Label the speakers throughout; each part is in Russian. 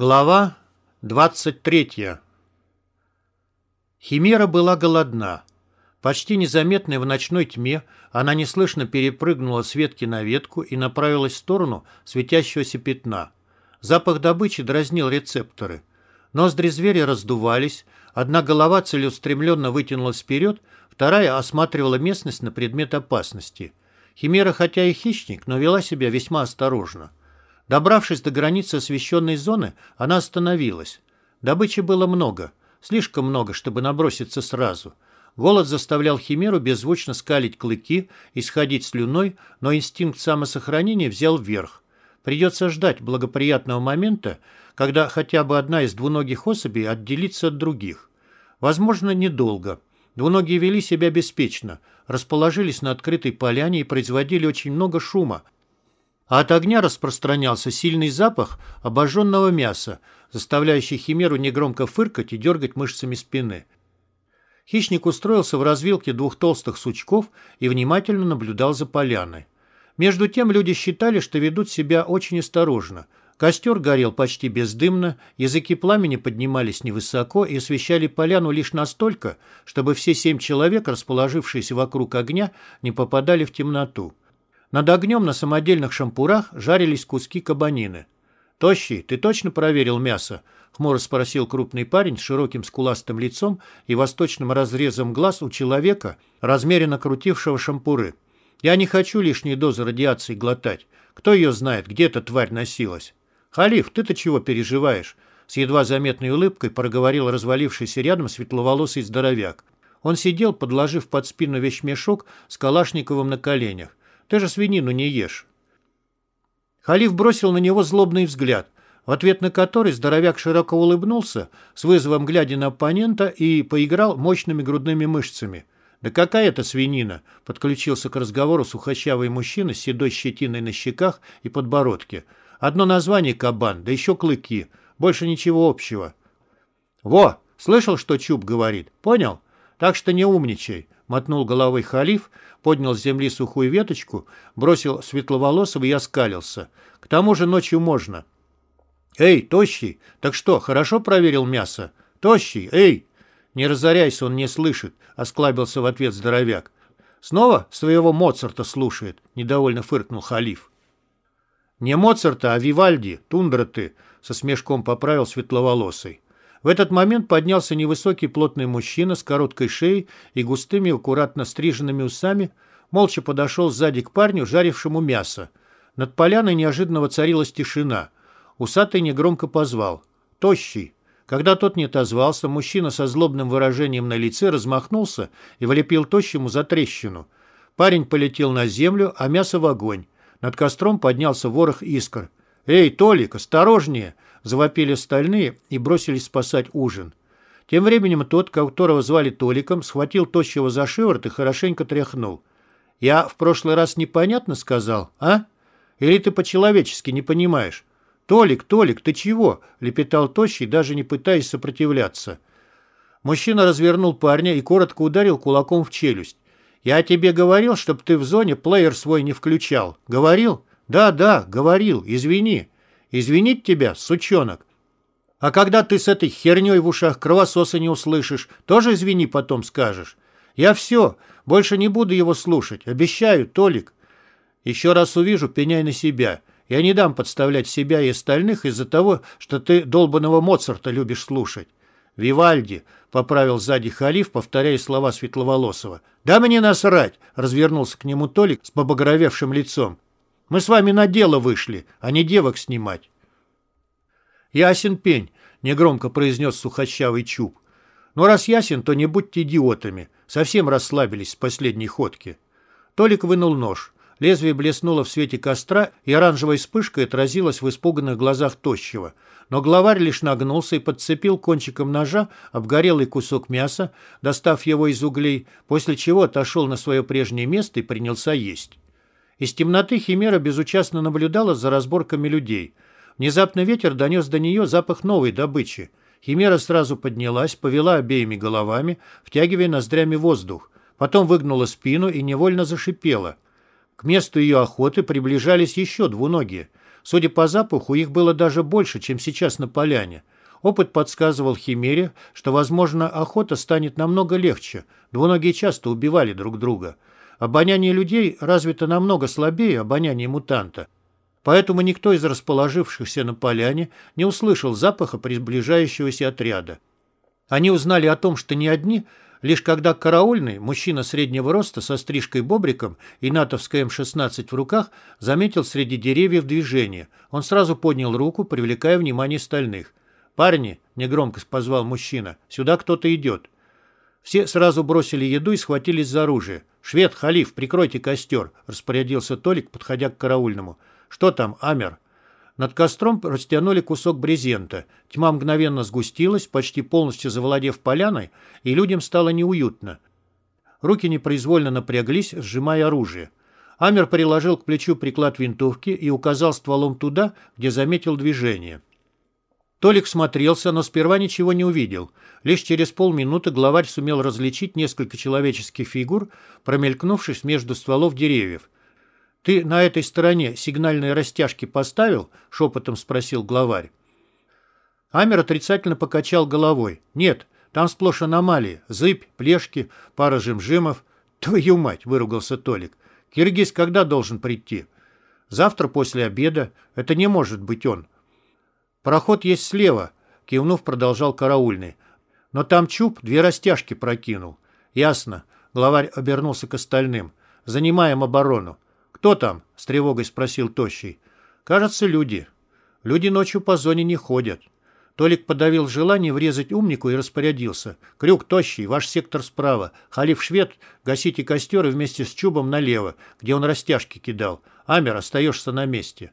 Speaker 1: Глава 23 Химера была голодна. Почти незаметная в ночной тьме, она неслышно перепрыгнула с ветки на ветку и направилась в сторону светящегося пятна. Запах добычи дразнил рецепторы. Ноздри зверя раздувались, одна голова целеустремленно вытянулась вперед, вторая осматривала местность на предмет опасности. Химера, хотя и хищник, но вела себя весьма осторожно. Добравшись до границы освещенной зоны, она остановилась. Добычи было много, слишком много, чтобы наброситься сразу. Голод заставлял Химеру беззвучно скалить клыки и сходить слюной, но инстинкт самосохранения взял вверх. Придется ждать благоприятного момента, когда хотя бы одна из двуногих особей отделится от других. Возможно, недолго. Двуногие вели себя беспечно, расположились на открытой поляне и производили очень много шума, а от огня распространялся сильный запах обожженного мяса, заставляющий химеру негромко фыркать и дергать мышцами спины. Хищник устроился в развилке двух толстых сучков и внимательно наблюдал за поляной. Между тем люди считали, что ведут себя очень осторожно. Костер горел почти бездымно, языки пламени поднимались невысоко и освещали поляну лишь настолько, чтобы все семь человек, расположившиеся вокруг огня, не попадали в темноту. Над огнем на самодельных шампурах жарились куски кабанины. «Тощий, ты точно проверил мясо?» — хмуро спросил крупный парень с широким скуластым лицом и восточным разрезом глаз у человека, размеренно крутившего шампуры. «Я не хочу лишние дозы радиации глотать. Кто ее знает, где эта тварь носилась?» «Халиф, ты-то чего переживаешь?» С едва заметной улыбкой проговорил развалившийся рядом светловолосый здоровяк. Он сидел, подложив под спину вещмешок с Калашниковым на коленях. Ты же свинину не ешь». Халиф бросил на него злобный взгляд, в ответ на который здоровяк широко улыбнулся, с вызовом глядя на оппонента и поиграл мощными грудными мышцами. «Да какая это свинина?» — подключился к разговору сухощавый мужчина с седой щетиной на щеках и подбородке. «Одно название кабан, да еще клыки. Больше ничего общего». «Во! Слышал, что Чуб говорит? Понял? Так что не умничай мотнул головой халиф, поднял с земли сухую веточку, бросил светловолосого и оскалился. К тому же ночью можно. «Эй, тощий, так что, хорошо проверил мясо? Тощий, эй!» «Не разоряйся, он не слышит», — осклабился в ответ здоровяк. «Снова своего Моцарта слушает», — недовольно фыркнул халиф. «Не Моцарта, а Вивальди, тундра ты», — со смешком поправил светловолосый. В этот момент поднялся невысокий плотный мужчина с короткой шеей и густыми аккуратно стриженными усами, молча подошел сзади к парню, жарившему мясо. Над поляной неожиданно воцарилась тишина. Усатый негромко позвал. «Тощий!» Когда тот не отозвался, мужчина со злобным выражением на лице размахнулся и влепил тощему за трещину. Парень полетел на землю, а мясо в огонь. Над костром поднялся ворох искр. «Эй, Толик, осторожнее!» Завопили остальные и бросились спасать ужин. Тем временем тот, которого звали Толиком, схватил тощего за шиворот и хорошенько тряхнул. «Я в прошлый раз непонятно сказал, а? Или ты по-человечески не понимаешь?» «Толик, Толик, ты чего?» — лепетал тощий, даже не пытаясь сопротивляться. Мужчина развернул парня и коротко ударил кулаком в челюсть. «Я тебе говорил, чтобы ты в зоне плеер свой не включал. Говорил?» «Да, да, говорил. Извини. Извинить тебя, сучонок. А когда ты с этой херней в ушах кровососа не услышишь, тоже извини потом скажешь. Я все, больше не буду его слушать. Обещаю, Толик. Еще раз увижу, пеняй на себя. Я не дам подставлять себя и остальных из-за того, что ты долбанного Моцарта любишь слушать. «Вивальди», — поправил сзади халиф, повторяя слова Светловолосова. «Да мне насрать!» — развернулся к нему Толик с побагровевшим лицом. Мы с вами на дело вышли, а не девок снимать. Ясен пень, негромко произнес сухощавый чуб. Но раз ясен, то не будьте идиотами. Совсем расслабились с последней ходки. Толик вынул нож. Лезвие блеснуло в свете костра, и оранжевой вспышкой отразилось в испуганных глазах тощего. Но главарь лишь нагнулся и подцепил кончиком ножа обгорелый кусок мяса, достав его из углей, после чего отошел на свое прежнее место и принялся есть. Из темноты Химера безучастно наблюдала за разборками людей. Внезапно ветер донес до нее запах новой добычи. Химера сразу поднялась, повела обеими головами, втягивая ноздрями воздух. Потом выгнула спину и невольно зашипела. К месту ее охоты приближались еще двуногие. Судя по запаху, их было даже больше, чем сейчас на поляне. Опыт подсказывал Химере, что, возможно, охота станет намного легче. Двуногие часто убивали друг друга. Обоняние людей развито намного слабее обоняния мутанта. Поэтому никто из расположившихся на поляне не услышал запаха приближающегося отряда. Они узнали о том, что не одни, лишь когда караульный, мужчина среднего роста со стрижкой-бобриком и натовской М-16 в руках, заметил среди деревьев движение. Он сразу поднял руку, привлекая внимание стальных. «Парни!» — негромко позвал мужчина. «Сюда кто-то идет». Все сразу бросили еду и схватились за оружие. «Швед, халиф, прикройте костер!» — распорядился Толик, подходя к караульному. «Что там, Амер?» Над костром растянули кусок брезента. Тьма мгновенно сгустилась, почти полностью завладев поляной, и людям стало неуютно. Руки непроизвольно напряглись, сжимая оружие. Амер приложил к плечу приклад винтовки и указал стволом туда, где заметил движение. Толик смотрелся, но сперва ничего не увидел. Лишь через полминуты главарь сумел различить несколько человеческих фигур, промелькнувшись между стволов деревьев. «Ты на этой стороне сигнальные растяжки поставил?» — шепотом спросил главарь. Амер отрицательно покачал головой. «Нет, там сплошь аномалии. Зыбь, плешки, пара жемжимов». «Твою мать!» — выругался Толик. «Киргиз когда должен прийти?» «Завтра после обеда. Это не может быть он». «Проход есть слева», — кивнув, продолжал караульный. «Но там Чуб две растяжки прокинул». «Ясно». Главарь обернулся к остальным. «Занимаем оборону. «Кто там?» — с тревогой спросил Тощий. «Кажется, люди. Люди ночью по зоне не ходят». Толик подавил желание врезать умнику и распорядился. «Крюк тощий, ваш сектор справа. Халиф швед, гасите и вместе с Чубом налево, где он растяжки кидал. Амер, остаешься на месте».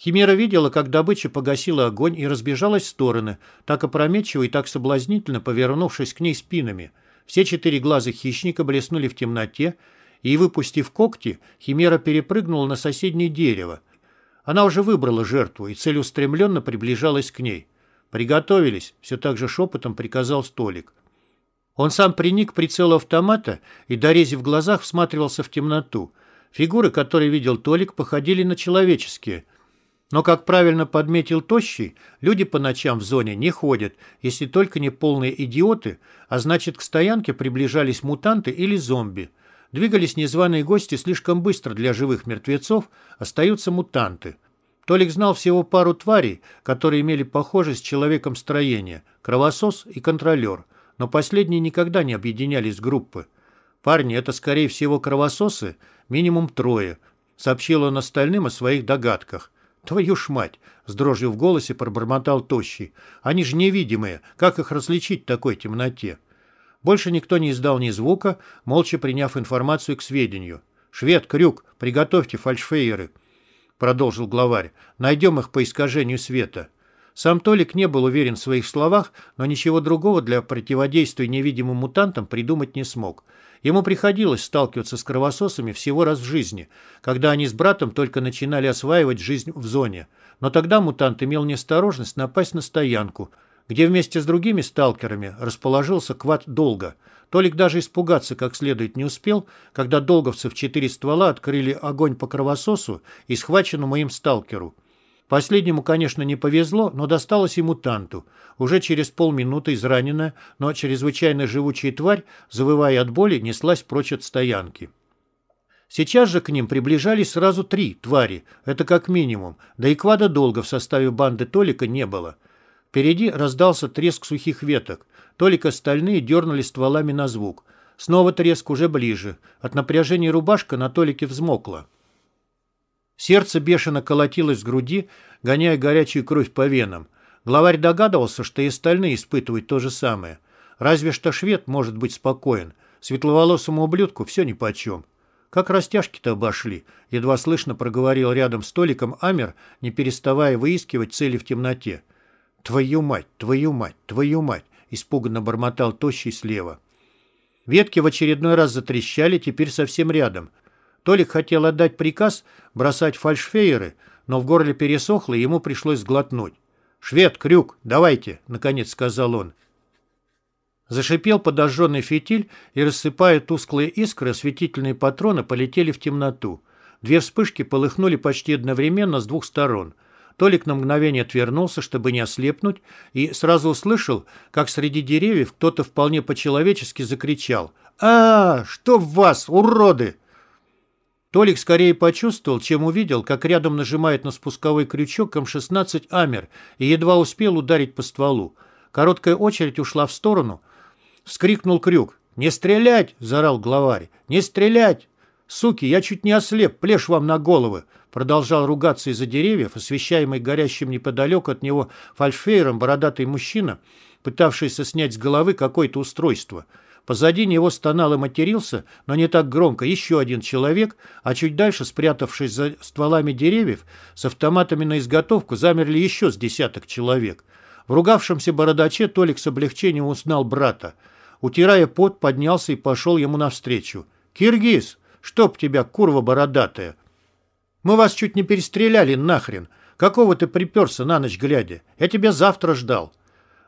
Speaker 1: Химера видела, как добыча погасила огонь и разбежалась в стороны, так опрометчиво и так соблазнительно повернувшись к ней спинами. Все четыре глаза хищника блеснули в темноте, и, выпустив когти, Химера перепрыгнула на соседнее дерево. Она уже выбрала жертву и целеустремленно приближалась к ней. «Приготовились», — все так же шепотом приказал столик. Он сам приник к прицелу автомата и, дорезив в глазах, всматривался в темноту. Фигуры, которые видел Толик, походили на человеческие. Но, как правильно подметил Тощий, люди по ночам в зоне не ходят, если только не полные идиоты, а значит, к стоянке приближались мутанты или зомби. Двигались незваные гости слишком быстро для живых мертвецов, остаются мутанты. Толик знал всего пару тварей, которые имели похожесть с человеком строения – кровосос и контролер, но последние никогда не объединялись в группы. «Парни, это, скорее всего, кровососы, минимум трое», – сообщил он остальным о своих догадках. «Твою ж мать!» – с дрожью в голосе пробормотал Тощий. «Они же невидимые, как их различить в такой темноте?» Больше никто не издал ни звука, молча приняв информацию к сведению. «Швед, Крюк, приготовьте фальшфейеры», — продолжил главарь. «Найдем их по искажению света». Сам Толик не был уверен в своих словах, но ничего другого для противодействия невидимым мутантам придумать не смог. Ему приходилось сталкиваться с кровососами всего раз в жизни, когда они с братом только начинали осваивать жизнь в зоне. Но тогда мутант имел неосторожность напасть на стоянку — где вместе с другими сталкерами расположился квад Долга. Толик даже испугаться как следует не успел, когда долговцы в четыре ствола открыли огонь по кровососу и схваченному им сталкеру. Последнему, конечно, не повезло, но досталось и мутанту. Уже через полминуты израненная, но чрезвычайно живучая тварь, завывая от боли, неслась прочь от стоянки. Сейчас же к ним приближались сразу три твари, это как минимум, да и квада долго в составе банды Толика не было. Впереди раздался треск сухих веток. Только стальные дернули стволами на звук. Снова треск уже ближе. От напряжения рубашка на Толике взмокла. Сердце бешено колотилось в груди, гоняя горячую кровь по венам. Главарь догадывался, что и остальные испытывают то же самое. Разве что швед может быть спокоен. Светловолосому ублюдку все нипочем. Как растяжки-то обошли, едва слышно проговорил рядом с Толиком Амер, не переставая выискивать цели в темноте. «Твою мать, твою мать, твою мать!» — испуганно бормотал тощий слева. Ветки в очередной раз затрещали, теперь совсем рядом. Толик хотел отдать приказ бросать фальшфейеры, но в горле пересохло, и ему пришлось сглотнуть. «Швед, крюк, давайте!» — наконец сказал он. Зашипел подожженный фитиль, и, рассыпая тусклые искры, осветительные патроны полетели в темноту. Две вспышки полыхнули почти одновременно с двух сторон. Толик на мгновение отвернулся, чтобы не ослепнуть, и сразу услышал, как среди деревьев кто-то вполне по-человечески закричал. «А, что в вас, уроды!» Толик скорее почувствовал, чем увидел, как рядом нажимает на спусковой крючок М-16 «Амер» и едва успел ударить по стволу. Короткая очередь ушла в сторону. Вскрикнул крюк. «Не стрелять!» – заорал главарь. «Не стрелять!» «Суки, я чуть не ослеп, плешь вам на головы!» Продолжал ругаться из-за деревьев, освещаемый горящим неподалеку от него фальшфейером бородатый мужчина, пытавшийся снять с головы какое-то устройство – Позади него стонал и матерился, но не так громко, еще один человек, а чуть дальше, спрятавшись за стволами деревьев, с автоматами на изготовку замерли еще с десяток человек. В ругавшемся бородаче Толик с облегчением узнал брата. Утирая пот, поднялся и пошел ему навстречу. «Киргиз, чтоб тебя, курва бородатая! Мы вас чуть не перестреляли нахрен! Какого ты приперся на ночь глядя? Я тебя завтра ждал!»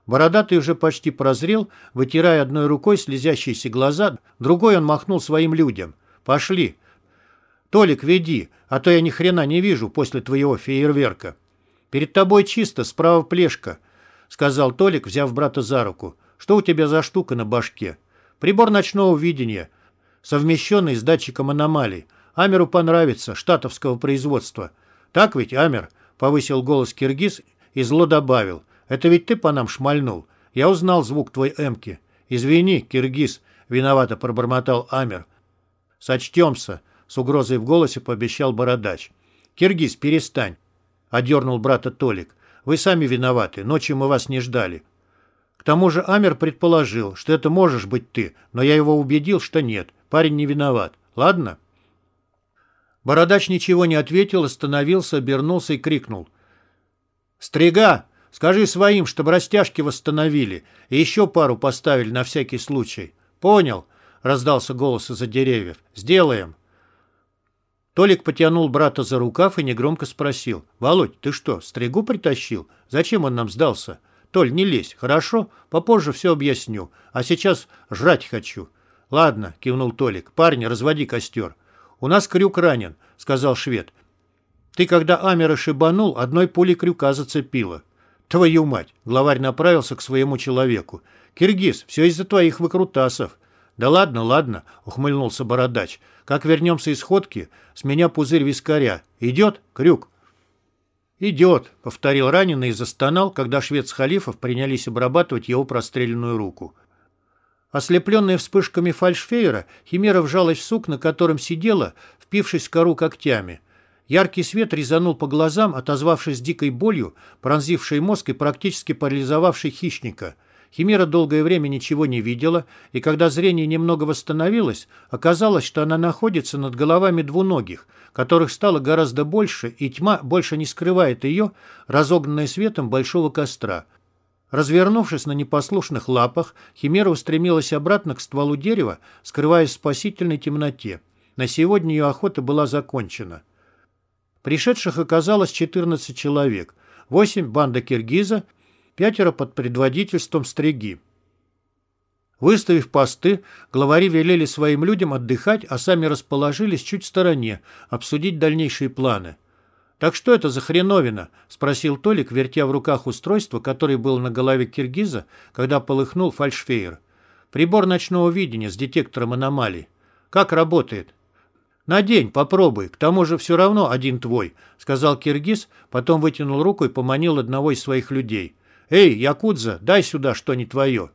Speaker 1: Бородатый уже почти прозрел, вытирая одной рукой слезящиеся глаза, другой он махнул своим людям. «Пошли!» «Толик, веди, а то я ни хрена не вижу после твоего фейерверка». «Перед тобой чисто, справа плешка», — сказал Толик, взяв брата за руку. «Что у тебя за штука на башке?» «Прибор ночного видения, совмещенный с датчиком аномалий. Амеру понравится, штатовского производства». «Так ведь, Амер?» — повысил голос Киргиз и зло добавил. Это ведь ты по нам шмальнул. Я узнал звук твой эмки. Извини, киргиз, виновато пробормотал Амер. Сочтемся, с угрозой в голосе пообещал бородач. Киргиз, перестань, одернул брата Толик. Вы сами виноваты, ночью мы вас не ждали. К тому же Амер предположил, что это можешь быть ты, но я его убедил, что нет. Парень не виноват. Ладно? Бородач ничего не ответил, остановился, обернулся и крикнул. «Стрига! Скажи своим, чтобы растяжки восстановили и еще пару поставили на всякий случай. Понял?» — раздался голос из-за деревьев. «Сделаем». Толик потянул брата за рукав и негромко спросил. «Володь, ты что, стригу притащил? Зачем он нам сдался?» «Толь, не лезь, хорошо? Попозже все объясню. А сейчас жрать хочу». «Ладно», — кивнул Толик. «Парни, разводи костер». «У нас крюк ранен», — сказал швед. «Ты, когда Амера шибанул, одной пулей крюка зацепила». «Твою мать!» — главарь направился к своему человеку. «Киргиз, все из-за твоих выкрутасов». «Да ладно, ладно», — ухмыльнулся бородач. «Как вернемся из ходки, с меня пузырь вискаря. Идет, крюк?» «Идет», — повторил раненый и застонал, когда швед с халифов принялись обрабатывать его простреленную руку. Ослепленная вспышками фальшфейера, Химера вжалась в сук, на котором сидела, впившись в кору когтями — Яркий свет резанул по глазам, отозвавшись дикой болью, пронзившей мозг и практически парализовавшей хищника. Химера долгое время ничего не видела, и когда зрение немного восстановилось, оказалось, что она находится над головами двуногих, которых стало гораздо больше, и тьма больше не скрывает ее, разогнанная светом большого костра. Развернувшись на непослушных лапах, Химера устремилась обратно к стволу дерева, скрываясь в спасительной темноте. На сегодня ее охота была закончена. Пришедших оказалось 14 человек, 8 банда киргиза, пятеро под предводительством стриги. Выставив посты, главари велели своим людям отдыхать, а сами расположились чуть в стороне, обсудить дальнейшие планы. «Так что это за хреновина?» – спросил Толик, вертя в руках устройство, которое было на голове киргиза, когда полыхнул фальшфейер. «Прибор ночного видения с детектором аномалий. Как работает?» «Надень, попробуй, к тому же все равно один твой», — сказал Киргиз, потом вытянул руку и поманил одного из своих людей. «Эй, Якудза, дай сюда что не твое».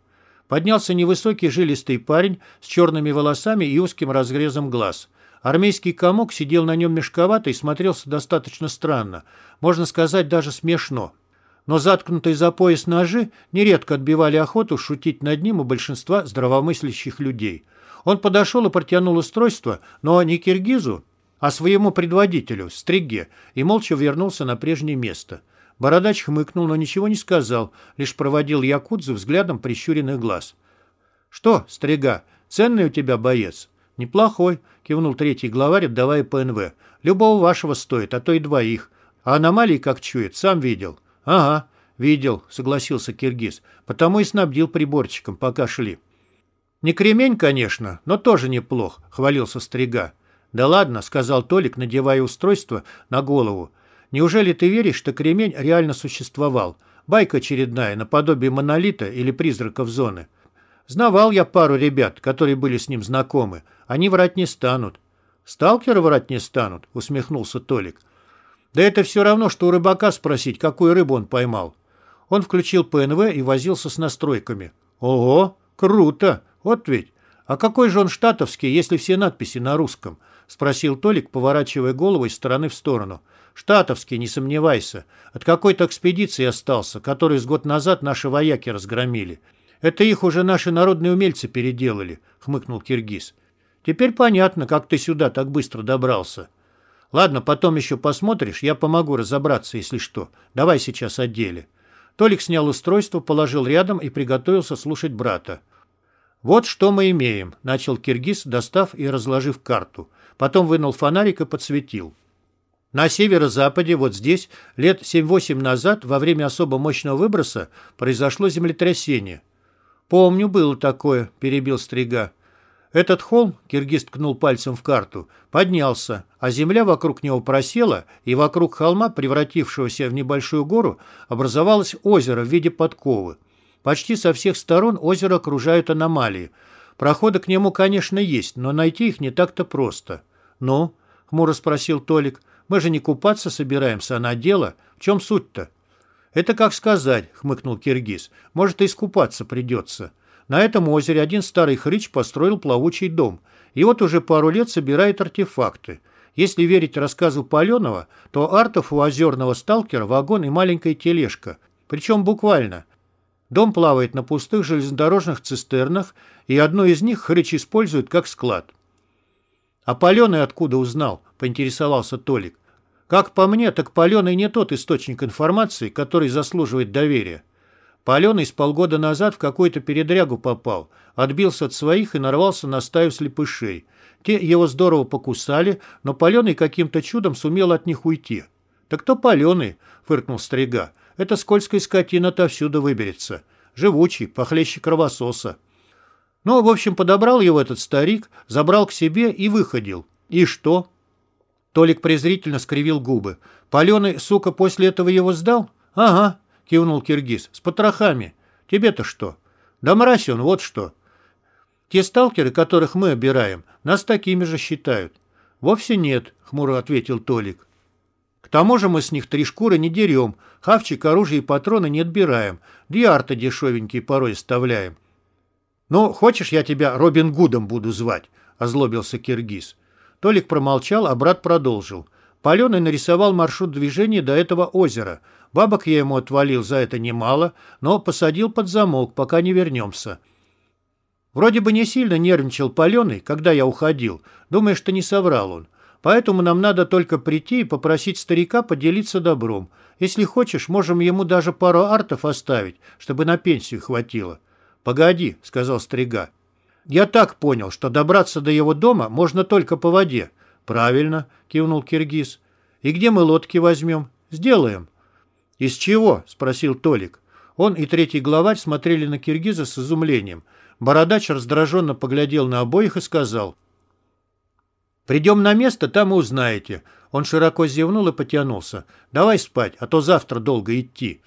Speaker 1: Поднялся невысокий жилистый парень с черными волосами и узким разрезом глаз. Армейский комок сидел на нем мешковато и смотрелся достаточно странно, можно сказать, даже смешно. Но заткнутые за пояс ножи нередко отбивали охоту шутить над ним у большинства здравомыслящих людей — он подошел и протянул устройство, но не киргизу, а своему предводителю, Стриге, и молча вернулся на прежнее место. Бородач хмыкнул, но ничего не сказал, лишь проводил Якудзу взглядом прищуренных глаз. «Что, Стрига, ценный у тебя боец?» «Неплохой», — кивнул третий главарь, отдавая ПНВ. «Любого вашего стоит, а то и двоих. А аномалии, как чует, сам видел». «Ага, видел», — согласился Киргиз. «Потому и снабдил приборчиком, пока шли». «Не кремень, конечно, но тоже неплох», — хвалился Стрига. «Да ладно», — сказал Толик, надевая устройство на голову. «Неужели ты веришь, что кремень реально существовал? Байка очередная, наподобие монолита или призраков зоны. Знавал я пару ребят, которые были с ним знакомы. Они врать не станут». «Сталкеры врать не станут», — усмехнулся Толик. «Да это все равно, что у рыбака спросить, какую рыбу он поймал». Он включил ПНВ и возился с настройками. «Ого, круто! Вот ведь! А какой же он штатовский, если все надписи на русском?» — спросил Толик, поворачивая голову из стороны в сторону. «Штатовский, не сомневайся. От какой-то экспедиции остался, который с год назад наши вояки разгромили. Это их уже наши народные умельцы переделали», — хмыкнул Киргиз. «Теперь понятно, как ты сюда так быстро добрался». «Ладно, потом еще посмотришь, я помогу разобраться, если что. Давай сейчас о деле». Толик снял устройство, положил рядом и приготовился слушать брата. «Вот что мы имеем», — начал Киргиз, достав и разложив карту. Потом вынул фонарик и подсветил. На северо-западе, вот здесь, лет 7-8 назад, во время особо мощного выброса, произошло землетрясение. «Помню, было такое», — перебил Стрига. Этот холм, киргиз ткнул пальцем в карту, поднялся, а земля вокруг него просела, и вокруг холма, превратившегося в небольшую гору, образовалось озеро в виде подковы. Почти со всех сторон озеро окружают аномалии. Проходы к нему, конечно, есть, но найти их не так-то просто. «Ну?» — хмуро спросил Толик. «Мы же не купаться собираемся, а на дело. В чем суть-то?» «Это как сказать», — хмыкнул Киргиз. «Может, и искупаться придется». На этом озере один старый хрыч построил плавучий дом. И вот уже пару лет собирает артефакты. Если верить рассказу Паленова, то артов у озерного сталкера вагон и маленькая тележка. Причем буквально. Дом плавает на пустых железнодорожных цистернах, и одну из них хрыч использует как склад. «А Паленый откуда узнал?» – поинтересовался Толик. «Как по мне, так Паленый не тот источник информации, который заслуживает доверия. Паленый с полгода назад в какую-то передрягу попал, отбился от своих и нарвался на стаю слепышей. Те его здорово покусали, но Паленый каким-то чудом сумел от них уйти. «Так кто Паленый?» — фыркнул Стрига. «Это скользкая скотина отовсюду выберется. Живучий, похлеще кровососа». Ну, в общем, подобрал его этот старик, забрал к себе и выходил. И что? Толик презрительно скривил губы. Паленый, сука, после этого его сдал? Ага, — кивнул Киргиз. «С потрохами. Тебе-то что?» «Да мразь он, вот что». «Те сталкеры, которых мы обираем, нас такими же считают». «Вовсе нет», — хмуро ответил Толик. «К тому же мы с них три шкуры не дерем, хавчик, оружие и патроны не отбираем, да и арты дешевенькие порой оставляем». «Ну, хочешь, я тебя Робин Гудом буду звать?» — озлобился Киргиз. Толик промолчал, а брат продолжил. Паленый нарисовал маршрут движения до этого озера — Бабок я ему отвалил за это немало, но посадил под замок, пока не вернемся. Вроде бы не сильно нервничал Паленый, когда я уходил. Думаю, что не соврал он. Поэтому нам надо только прийти и попросить старика поделиться добром. Если хочешь, можем ему даже пару артов оставить, чтобы на пенсию хватило. «Погоди», — сказал старика. «Я так понял, что добраться до его дома можно только по воде». «Правильно», — кивнул Киргиз. «И где мы лодки возьмем?» «Сделаем». «Из чего?» – спросил Толик. Он и третий главарь смотрели на Киргиза с изумлением. Бородач раздраженно поглядел на обоих и сказал. «Придем на место, там и узнаете». Он широко зевнул и потянулся. «Давай спать, а то завтра долго идти».